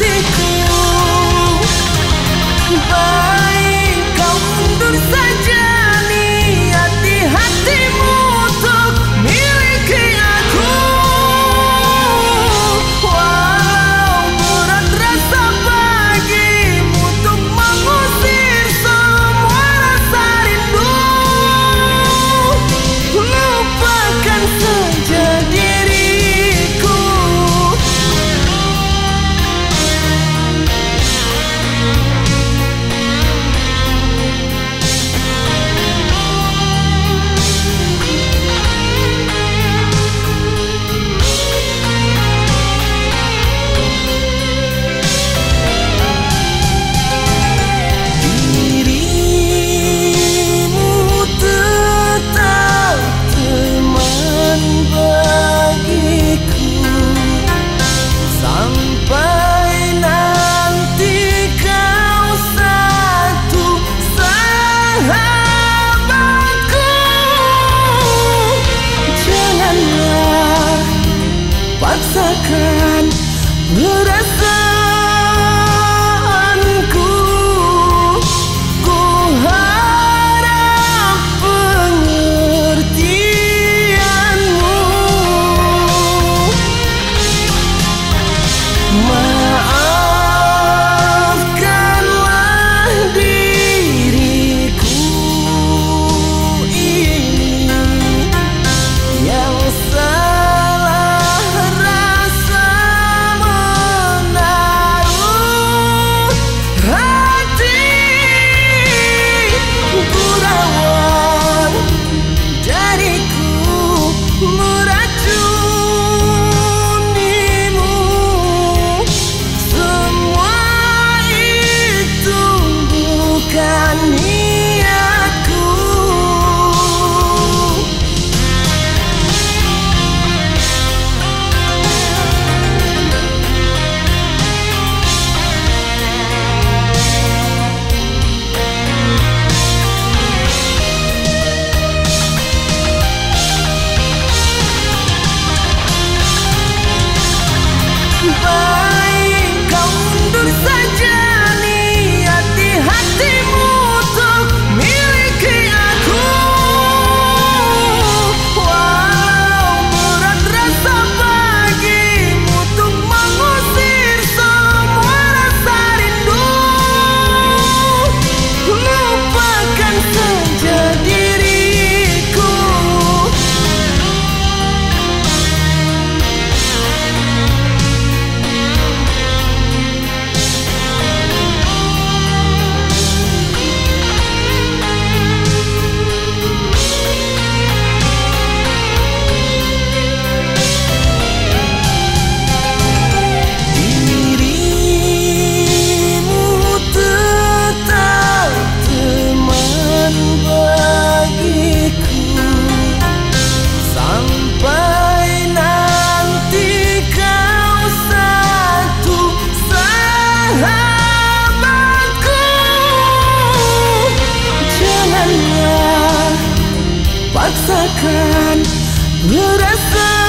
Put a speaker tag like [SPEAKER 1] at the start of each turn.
[SPEAKER 1] music terpaksakan merasa